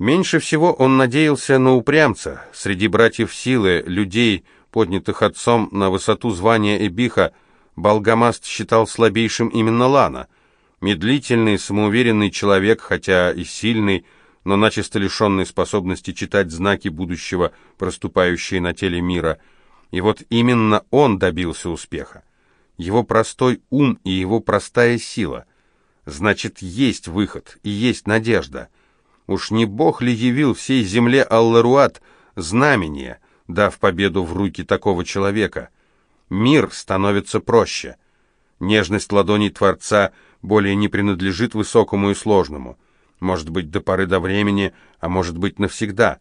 Меньше всего он надеялся на упрямца. Среди братьев силы, людей, поднятых отцом на высоту звания Эбиха, Балгамаст считал слабейшим именно Лана. Медлительный, самоуверенный человек, хотя и сильный, но начисто лишенный способности читать знаки будущего, проступающие на теле мира. И вот именно он добился успеха. Его простой ум и его простая сила. Значит, есть выход и есть надежда. Уж не Бог ли явил всей земле Алларуат знамение, дав победу в руки такого человека? Мир становится проще. Нежность ладоней Творца более не принадлежит высокому и сложному – может быть, до поры до времени, а может быть, навсегда.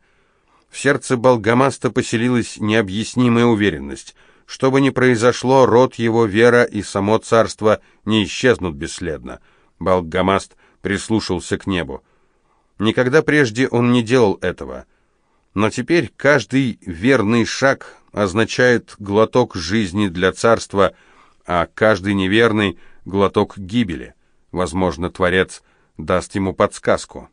В сердце Балгамаста поселилась необъяснимая уверенность. Что бы ни произошло, род его, вера и само царство не исчезнут бесследно. Балгамаст прислушался к небу. Никогда прежде он не делал этого. Но теперь каждый верный шаг означает глоток жизни для царства, а каждый неверный — глоток гибели. Возможно, Творец даст ему подсказку.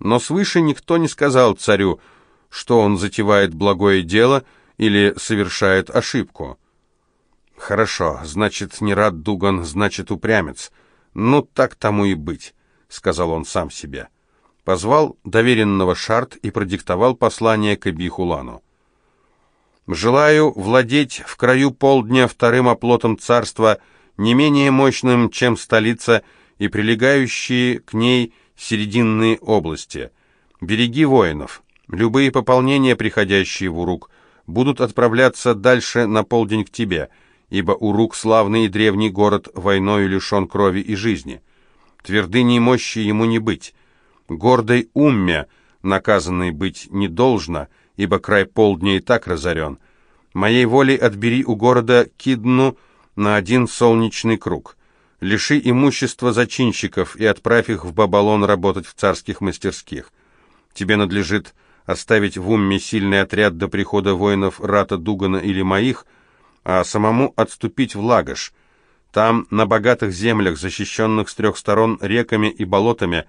Но свыше никто не сказал царю, что он затевает благое дело или совершает ошибку. «Хорошо, значит, не рад Дуган, значит, упрямец. Ну, так тому и быть», — сказал он сам себе. Позвал доверенного Шарт и продиктовал послание к Эбихулану. «Желаю владеть в краю полдня вторым оплотом царства, не менее мощным, чем столица, — и прилегающие к ней серединные области. Береги воинов. Любые пополнения, приходящие в Урук, будут отправляться дальше на полдень к тебе, ибо Урук — славный и древний город, войною лишен крови и жизни. Твердыней мощи ему не быть. Гордой умме, наказанной быть не должно, ибо край полдня и так разорен. Моей волей отбери у города Кидну на один солнечный круг лиши имущества зачинщиков и отправь их в Бабалон работать в царских мастерских. Тебе надлежит оставить в Умме сильный отряд до прихода воинов Рата Дугана или моих, а самому отступить в Лагаш. Там, на богатых землях, защищенных с трех сторон реками и болотами,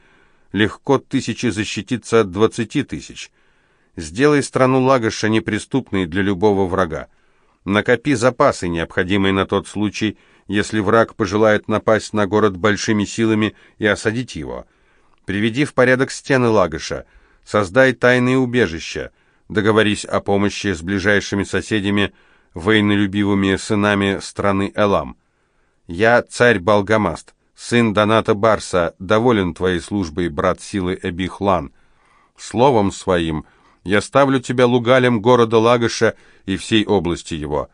легко тысячи защититься от двадцати тысяч. Сделай страну Лагаша неприступной для любого врага. Накопи запасы, необходимые на тот случай, если враг пожелает напасть на город большими силами и осадить его. Приведи в порядок стены Лагоша, создай тайные убежища, договорись о помощи с ближайшими соседями, воинолюбивыми сынами страны Элам. Я царь Балгамаст, сын Доната Барса, доволен твоей службой, брат силы Эбихлан. Словом своим я ставлю тебя лугалем города Лагоша и всей области его.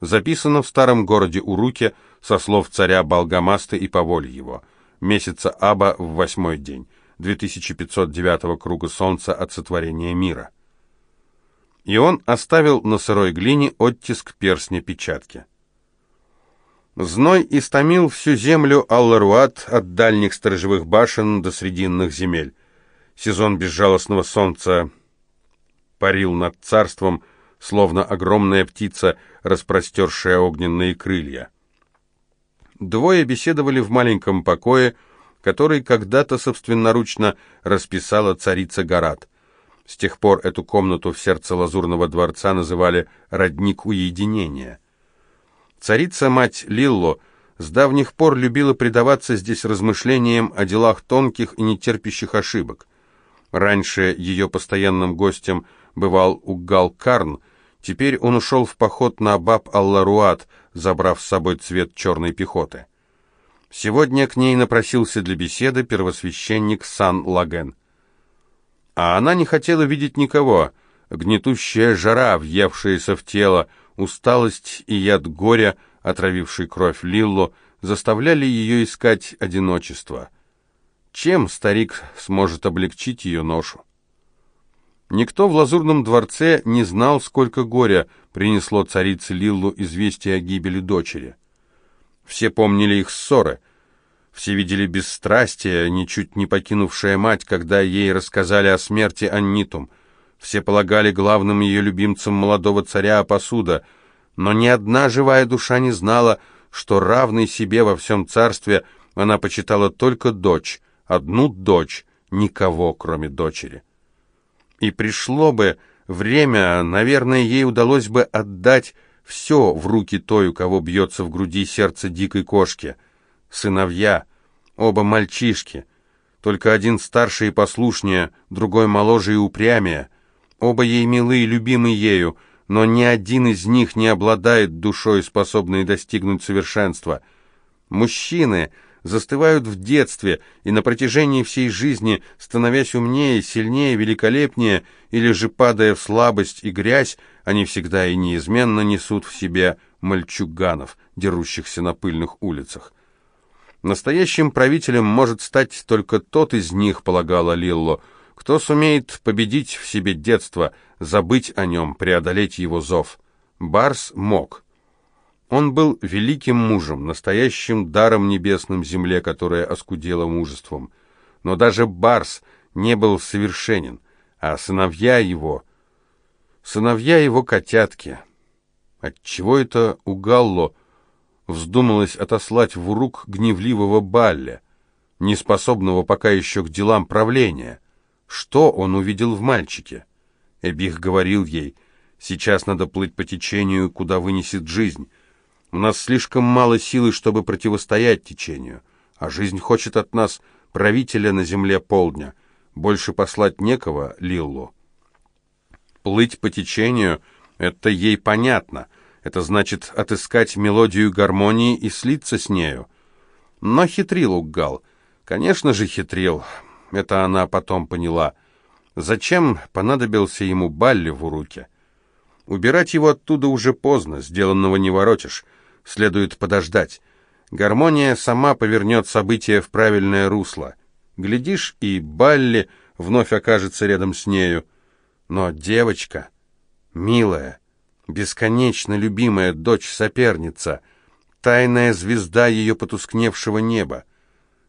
Записано в старом городе Уруке, со слов царя Балгамаста и по воле его. Месяца Аба в восьмой день, 2509 круга солнца от сотворения мира. И он оставил на сырой глине оттиск перстня печатки. Зной истомил всю землю Алларуат от дальних сторожевых башен до срединных земель. Сезон безжалостного солнца парил над царством, словно огромная птица, распростершая огненные крылья. Двое беседовали в маленьком покое, который когда-то собственноручно расписала царица Гарат. С тех пор эту комнату в сердце Лазурного дворца называли «родник уединения». Царица-мать Лилло с давних пор любила предаваться здесь размышлениям о делах тонких и нетерпящих ошибок. Раньше ее постоянным гостем бывал Уггал Карн, теперь он ушел в поход на Баб-Алларуат, забрав с собой цвет черной пехоты. Сегодня к ней напросился для беседы первосвященник Сан-Лаген. А она не хотела видеть никого. Гнетущая жара, въевшаяся в тело, усталость и яд горя, отравивший кровь Лиллу, заставляли ее искать одиночество. Чем старик сможет облегчить ее ношу? Никто в Лазурном дворце не знал, сколько горя принесло царице Лиллу известие о гибели дочери. Все помнили их ссоры. Все видели бесстрастие, ничуть не покинувшая мать, когда ей рассказали о смерти Аннитум. Все полагали главным ее любимцем молодого царя Апасуда, но ни одна живая душа не знала, что равной себе во всем царстве она почитала только дочь, одну дочь, никого, кроме дочери. И пришло бы время, наверное, ей удалось бы отдать все в руки той, у кого бьется в груди сердце дикой кошки. Сыновья, оба мальчишки, только один старше и послушнее, другой моложе и упрямее. Оба ей милы и любимы ею, но ни один из них не обладает душой, способной достигнуть совершенства. Мужчины застывают в детстве и на протяжении всей жизни, становясь умнее, сильнее, великолепнее, или же падая в слабость и грязь, они всегда и неизменно несут в себе мальчуганов, дерущихся на пыльных улицах. Настоящим правителем может стать только тот из них, полагала Лилло, кто сумеет победить в себе детство, забыть о нем, преодолеть его зов. Барс мог. Он был великим мужем, настоящим даром небесным земле, которая оскудела мужеством. Но даже Барс не был совершенен, а сыновья его... Сыновья его котятки. Отчего это у Галло вздумалось отослать в рук гневливого Балля, неспособного пока еще к делам правления? Что он увидел в мальчике? Эбих говорил ей, сейчас надо плыть по течению, куда вынесет жизнь. У нас слишком мало силы, чтобы противостоять течению, а жизнь хочет от нас правителя на земле полдня. Больше послать некого Лиллу. Плыть по течению — это ей понятно. Это значит отыскать мелодию гармонии и слиться с нею. Но хитрил Уггал. Конечно же хитрил. Это она потом поняла. Зачем понадобился ему Балли в уруке? Убирать его оттуда уже поздно, сделанного не воротишь. Следует подождать. Гармония сама повернет события в правильное русло. Глядишь, и Балли вновь окажется рядом с нею. Но девочка, милая, бесконечно любимая дочь-соперница, тайная звезда ее потускневшего неба,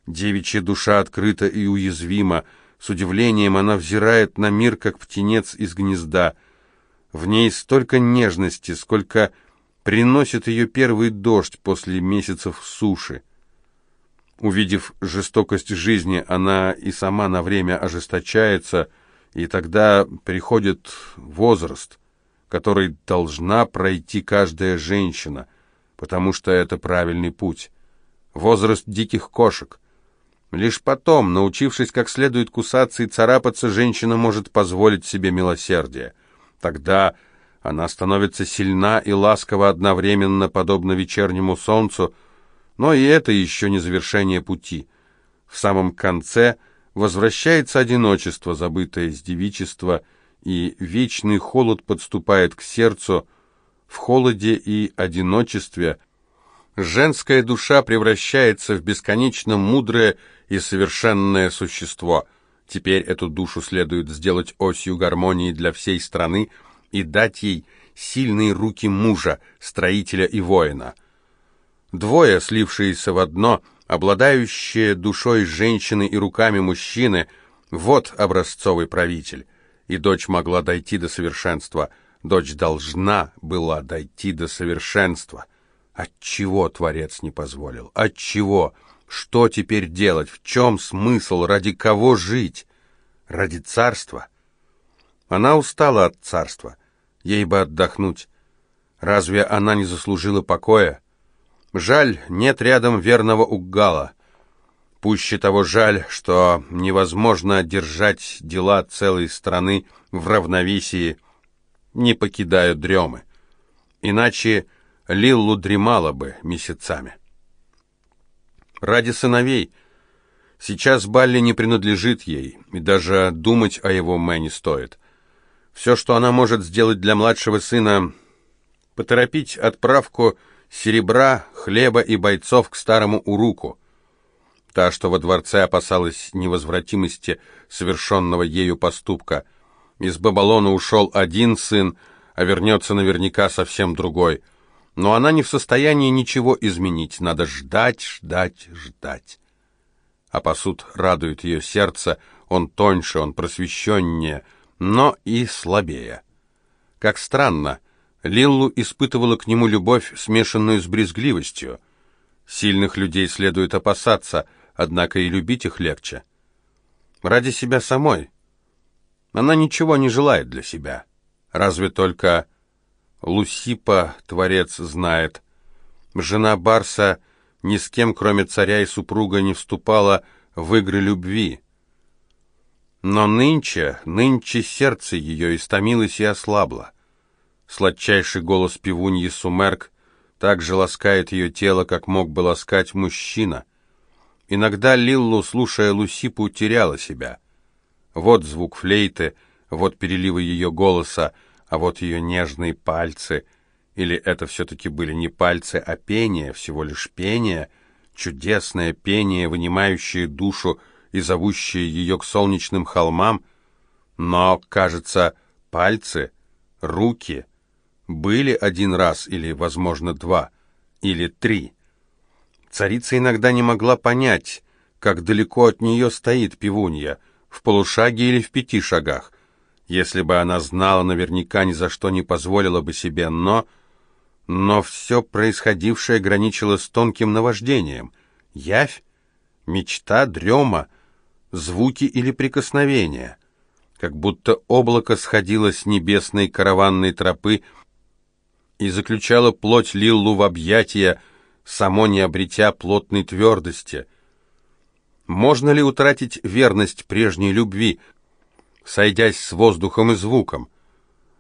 Девичья душа открыта и уязвима. С удивлением она взирает на мир, как птенец из гнезда. В ней столько нежности, сколько приносит ее первый дождь после месяцев суши. Увидев жестокость жизни, она и сама на время ожесточается, и тогда приходит возраст, который должна пройти каждая женщина, потому что это правильный путь. Возраст диких кошек — Лишь потом, научившись как следует кусаться и царапаться, женщина может позволить себе милосердие. Тогда она становится сильна и ласкова одновременно, подобно вечернему солнцу, но и это еще не завершение пути. В самом конце возвращается одиночество, забытое с девичества, и вечный холод подступает к сердцу. В холоде и одиночестве женская душа превращается в бесконечно мудрое и совершенное существо. Теперь эту душу следует сделать осью гармонии для всей страны и дать ей сильные руки мужа, строителя и воина. Двое, слившиеся в одно, обладающие душой женщины и руками мужчины, вот образцовый правитель. И дочь могла дойти до совершенства. Дочь должна была дойти до совершенства. Отчего Творец не позволил? Отчего? чего? Что теперь делать? В чем смысл? Ради кого жить? Ради царства? Она устала от царства. Ей бы отдохнуть. Разве она не заслужила покоя? Жаль, нет рядом верного Уггала. Пуще того жаль, что невозможно держать дела целой страны в равновесии, не покидая дремы. Иначе Лиллу дремала бы месяцами. Ради сыновей. Сейчас Балли не принадлежит ей, и даже думать о его Мэ не стоит. Все, что она может сделать для младшего сына, поторопить отправку серебра, хлеба и бойцов к старому Уруку. Та, что во дворце опасалась невозвратимости совершенного ею поступка. Из Бабалона ушел один сын, а вернется наверняка совсем другой — но она не в состоянии ничего изменить. Надо ждать, ждать, ждать. А посуд радует ее сердце, он тоньше, он просвещеннее, но и слабее. Как странно, Лиллу испытывала к нему любовь, смешанную с брезгливостью. Сильных людей следует опасаться, однако и любить их легче. Ради себя самой. Она ничего не желает для себя. Разве только Лусипа, творец, знает. Жена Барса ни с кем, кроме царя и супруга, не вступала в игры любви. Но нынче, нынче сердце ее истомилось и ослабло. Сладчайший голос пивуньи Сумерк так же ласкает ее тело, как мог бы ласкать мужчина. Иногда Лиллу, слушая Лусипу, теряла себя. Вот звук флейты, вот переливы ее голоса, а вот ее нежные пальцы. Или это все-таки были не пальцы, а пение, всего лишь пение, чудесное пение, вынимающее душу и зовущее ее к солнечным холмам. Но, кажется, пальцы, руки были один раз или, возможно, два, или три. Царица иногда не могла понять, как далеко от нее стоит пивунья, в полушаге или в пяти шагах. Если бы она знала, наверняка ни за что не позволила бы себе, но... Но все происходившее граничило с тонким наваждением. Явь, мечта, дрема, звуки или прикосновения. Как будто облако сходило с небесной караванной тропы и заключало плоть Лиллу в объятия, само не обретя плотной твердости. Можно ли утратить верность прежней любви, сойдясь с воздухом и звуком.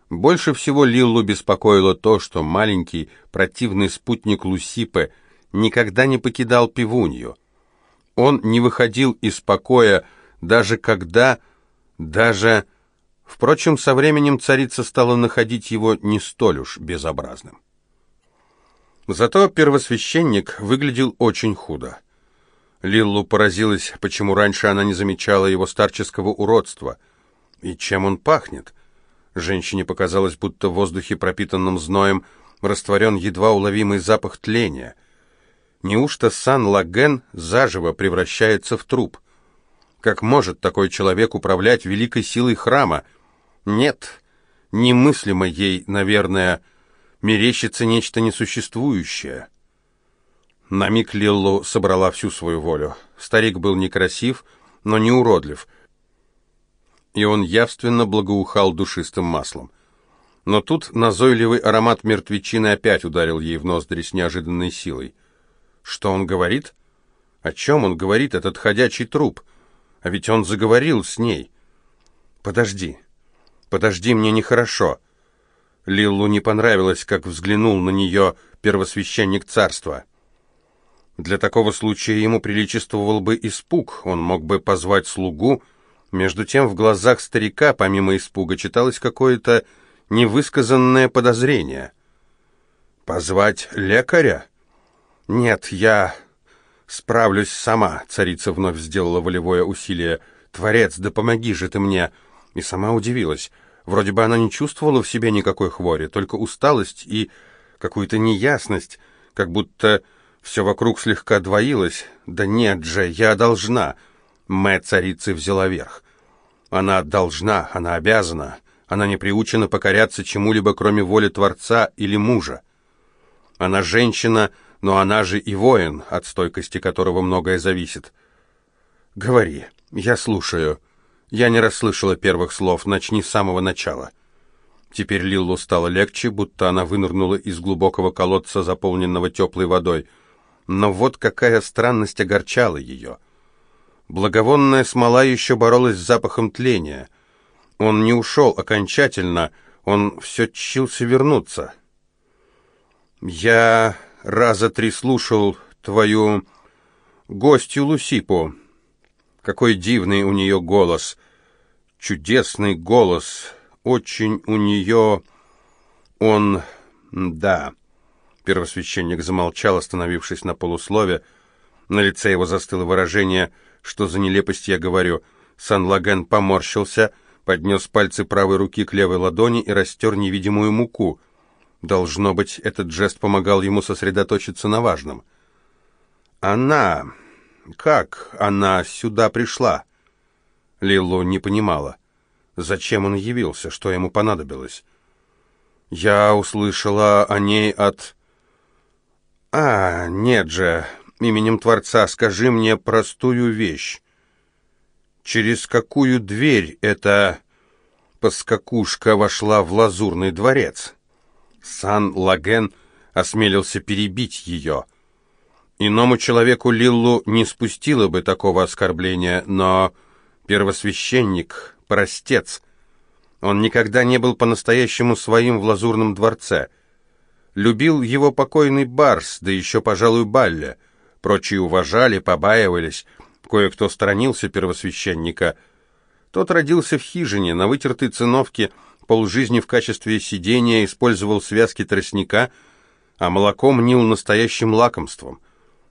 Больше всего Лиллу беспокоило то, что маленький противный спутник Лусипы никогда не покидал пивунью. Он не выходил из покоя, даже когда, даже... Впрочем, со временем царица стала находить его не столь уж безобразным. Зато первосвященник выглядел очень худо. Лиллу поразилась, почему раньше она не замечала его старческого уродства. И чем он пахнет? Женщине показалось, будто в воздухе, пропитанном зноем, растворен едва уловимый запах тления. Неужто Сан-Лаген заживо превращается в труп? Как может такой человек управлять великой силой храма? Нет, немыслимо ей, наверное, мерещится нечто несуществующее. На миг Лиллу собрала всю свою волю. Старик был некрасив, но не уродлив — и он явственно благоухал душистым маслом. Но тут назойливый аромат мертвечины опять ударил ей в ноздри с неожиданной силой. Что он говорит? О чем он говорит, этот ходячий труп? А ведь он заговорил с ней. «Подожди, подожди, мне нехорошо». Лиллу не понравилось, как взглянул на нее первосвященник царства. Для такого случая ему приличествовал бы испуг, он мог бы позвать слугу, между тем в глазах старика, помимо испуга, читалось какое-то невысказанное подозрение. «Позвать лекаря?» «Нет, я справлюсь сама», — царица вновь сделала волевое усилие. «Творец, да помоги же ты мне!» И сама удивилась. Вроде бы она не чувствовала в себе никакой хвори, только усталость и какую-то неясность, как будто все вокруг слегка двоилось. «Да нет же, я должна!» Мэ царицы взяла верх. Она должна, она обязана, она не приучена покоряться чему-либо, кроме воли Творца или мужа. Она женщина, но она же и воин, от стойкости которого многое зависит. «Говори, я слушаю. Я не расслышала первых слов, начни с самого начала». Теперь Лиллу стало легче, будто она вынырнула из глубокого колодца, заполненного теплой водой. Но вот какая странность огорчала ее — Благовонная смола еще боролась с запахом тления. Он не ушел окончательно, он все чился вернуться. «Я раза три слушал твою гостью Лусипу. Какой дивный у нее голос! Чудесный голос! Очень у нее... Он... да...» Первосвященник замолчал, остановившись на полуслове. На лице его застыло выражение что за нелепость я говорю? Сан-Лаген поморщился, поднес пальцы правой руки к левой ладони и растер невидимую муку. Должно быть, этот жест помогал ему сосредоточиться на важном. «Она... Как она сюда пришла?» Лилу не понимала. Зачем он явился, что ему понадобилось? «Я услышала о ней от...» «А, нет же, именем Творца, скажи мне простую вещь. Через какую дверь эта поскакушка вошла в лазурный дворец? Сан-Лаген осмелился перебить ее. Иному человеку Лиллу не спустило бы такого оскорбления, но первосвященник, простец, он никогда не был по-настоящему своим в лазурном дворце. Любил его покойный Барс, да еще, пожалуй, Балля. Прочие уважали, побаивались, кое-кто сторонился первосвященника. Тот родился в хижине, на вытертой циновке, полжизни в качестве сидения использовал связки тростника, а молоко мнил настоящим лакомством.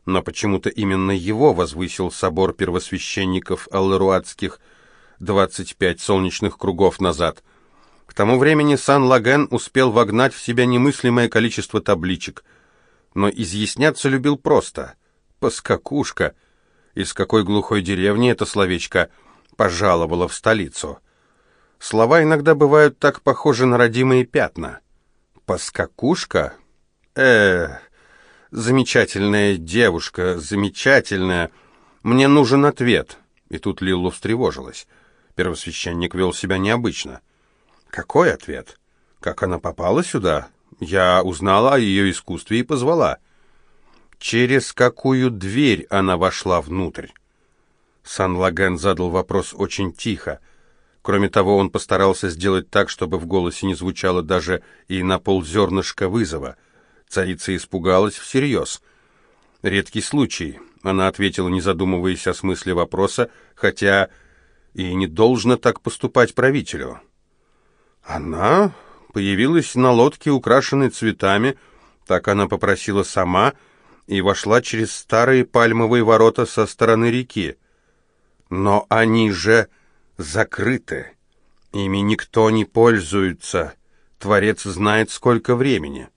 Но почему-то именно его возвысил собор первосвященников аллеруатских 25 солнечных кругов назад. К тому времени Сан-Лаген успел вогнать в себя немыслимое количество табличек, но изъясняться любил просто. «Поскакушка!» Из какой глухой деревни это словечко пожаловало в столицу? Слова иногда бывают так похожи на родимые пятна. «Поскакушка?» э замечательная девушка, замечательная. Мне нужен ответ». И тут Лиллу встревожилась. Первосвященник вел себя необычно. «Какой ответ? Как она попала сюда? Я узнала о ее искусстве и позвала». «Через какую дверь она вошла внутрь?» Сан-Лаген задал вопрос очень тихо. Кроме того, он постарался сделать так, чтобы в голосе не звучало даже и на ползернышка вызова. Царица испугалась всерьез. «Редкий случай», — она ответила, не задумываясь о смысле вопроса, хотя и не должно так поступать правителю. Она появилась на лодке, украшенной цветами, так она попросила сама, и вошла через старые пальмовые ворота со стороны реки. Но они же закрыты. Ими никто не пользуется. Творец знает, сколько времени.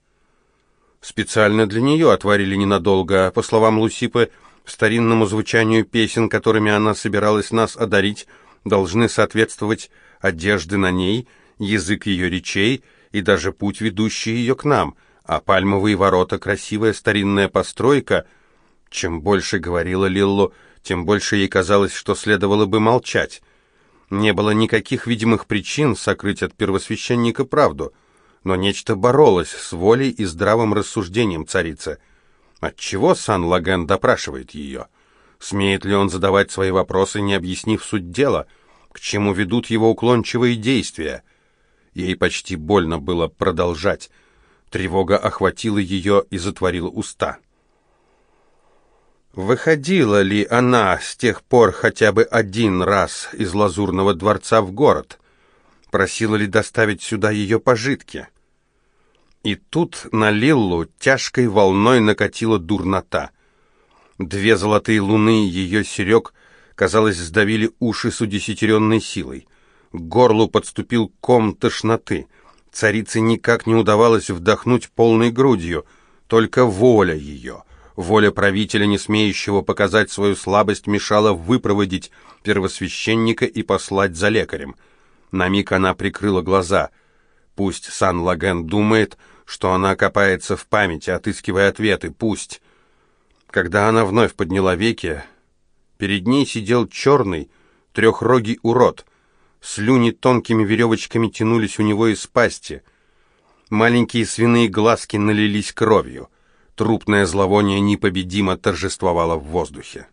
Специально для нее отворили ненадолго. По словам Лусипы, старинному звучанию песен, которыми она собиралась нас одарить, должны соответствовать одежды на ней, язык ее речей и даже путь, ведущий ее к нам, а пальмовые ворота — красивая старинная постройка. Чем больше говорила Лиллу, тем больше ей казалось, что следовало бы молчать. Не было никаких видимых причин сокрыть от первосвященника правду, но нечто боролось с волей и здравым рассуждением царицы. Отчего Сан-Лаген допрашивает ее? — Смеет ли он задавать свои вопросы, не объяснив суть дела? К чему ведут его уклончивые действия? Ей почти больно было продолжать. Тревога охватила ее и затворила уста. Выходила ли она с тех пор хотя бы один раз из Лазурного дворца в город? Просила ли доставить сюда ее пожитки? И тут на Лиллу тяжкой волной накатила дурнота — Две золотые луны ее серег, казалось, сдавили уши с удесятеренной силой. К горлу подступил ком тошноты. Царице никак не удавалось вдохнуть полной грудью, только воля ее. Воля правителя, не смеющего показать свою слабость, мешала выпроводить первосвященника и послать за лекарем. На миг она прикрыла глаза. Пусть Сан-Лаген думает, что она копается в памяти, отыскивая ответы, пусть... Когда она вновь подняла веки, перед ней сидел черный, трехрогий урод. Слюни тонкими веревочками тянулись у него из пасти. Маленькие свиные глазки налились кровью. Трупное зловоние непобедимо торжествовало в воздухе.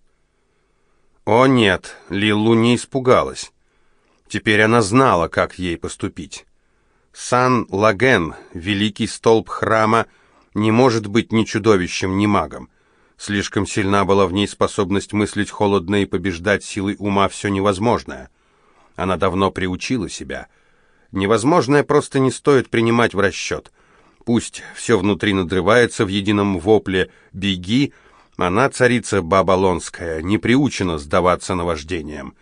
О нет, Лилу не испугалась. Теперь она знала, как ей поступить. Сан-Лаген, великий столб храма, не может быть ни чудовищем, ни магом. Слишком сильна была в ней способность мыслить холодно и побеждать силой ума все невозможное. Она давно приучила себя. Невозможное просто не стоит принимать в расчет. Пусть все внутри надрывается в едином вопле «беги», она, царица Бабалонская, не приучена сдаваться наваждениям.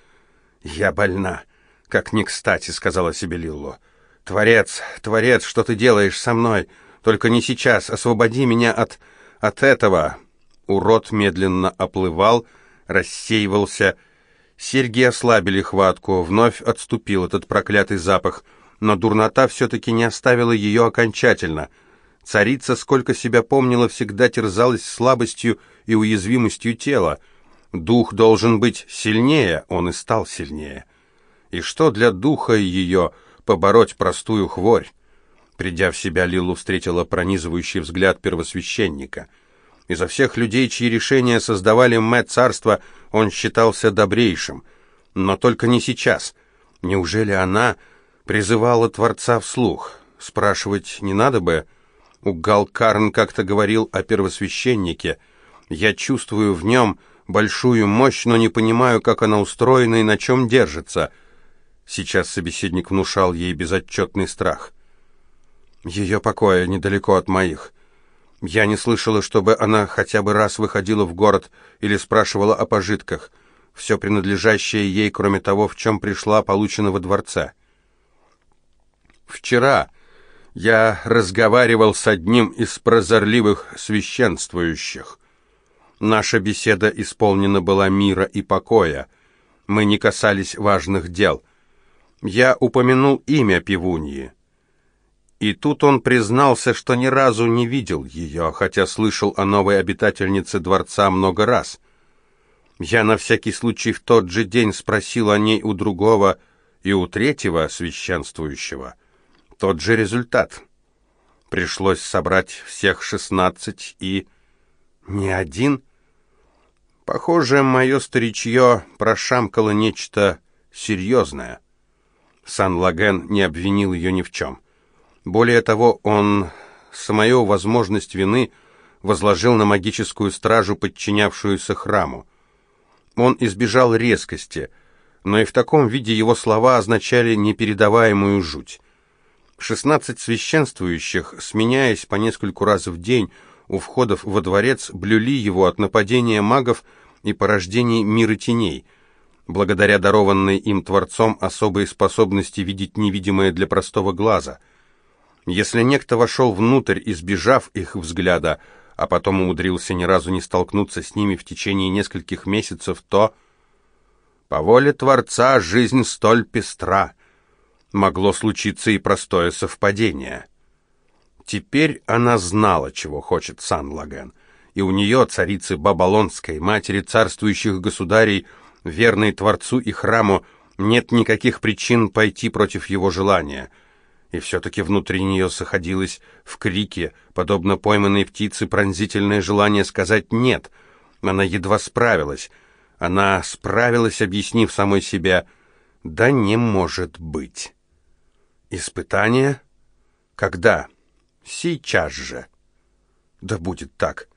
«Я больна», — как не кстати сказала себе Лиллу. «Творец, Творец, что ты делаешь со мной? Только не сейчас, освободи меня от... от этого, Урод медленно оплывал, рассеивался. Серьги ослабили хватку, вновь отступил этот проклятый запах, но дурнота все-таки не оставила ее окончательно. Царица, сколько себя помнила, всегда терзалась слабостью и уязвимостью тела. Дух должен быть сильнее, он и стал сильнее. И что для духа ее побороть простую хворь? Придя в себя, Лилу встретила пронизывающий взгляд первосвященника. Изо всех людей, чьи решения создавали Мэтт царство, он считался добрейшим. Но только не сейчас. Неужели она призывала Творца вслух? Спрашивать не надо бы. Угал Карн как-то говорил о первосвященнике. «Я чувствую в нем большую мощь, но не понимаю, как она устроена и на чем держится». Сейчас собеседник внушал ей безотчетный страх. Ее покоя недалеко от моих. Я не слышала, чтобы она хотя бы раз выходила в город или спрашивала о пожитках. Все принадлежащее ей, кроме того, в чем пришла, получено во дворце. Вчера я разговаривал с одним из прозорливых священствующих. Наша беседа исполнена была мира и покоя. Мы не касались важных дел. Я упомянул имя пивуньи. И тут он признался, что ни разу не видел ее, хотя слышал о новой обитательнице дворца много раз. Я на всякий случай в тот же день спросил о ней у другого и у третьего священствующего. Тот же результат. Пришлось собрать всех шестнадцать и... Не один? Похоже, мое старичье прошамкало нечто серьезное. Сан-Лаген не обвинил ее ни в чем. Более того, он самую возможность вины возложил на магическую стражу, подчинявшуюся храму. Он избежал резкости, но и в таком виде его слова означали непередаваемую жуть. Шестнадцать священствующих, сменяясь по нескольку раз в день у входов во дворец, блюли его от нападения магов и порождений мира теней, благодаря дарованной им Творцом особой способности видеть невидимое для простого глаза — если некто вошел внутрь, избежав их взгляда, а потом умудрился ни разу не столкнуться с ними в течение нескольких месяцев, то... По воле Творца жизнь столь пестра. Могло случиться и простое совпадение. Теперь она знала, чего хочет Сан-Лаген, и у нее, царицы Бабалонской, матери царствующих государей, верной Творцу и храму, нет никаких причин пойти против его желания — и все-таки внутри нее заходилось в крике, подобно пойманной птице, пронзительное желание сказать «нет». Она едва справилась. Она справилась, объяснив самой себе «да не может быть». Испытание? Когда? Сейчас же. Да будет так.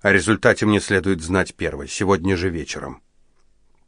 О результате мне следует знать первой, сегодня же вечером.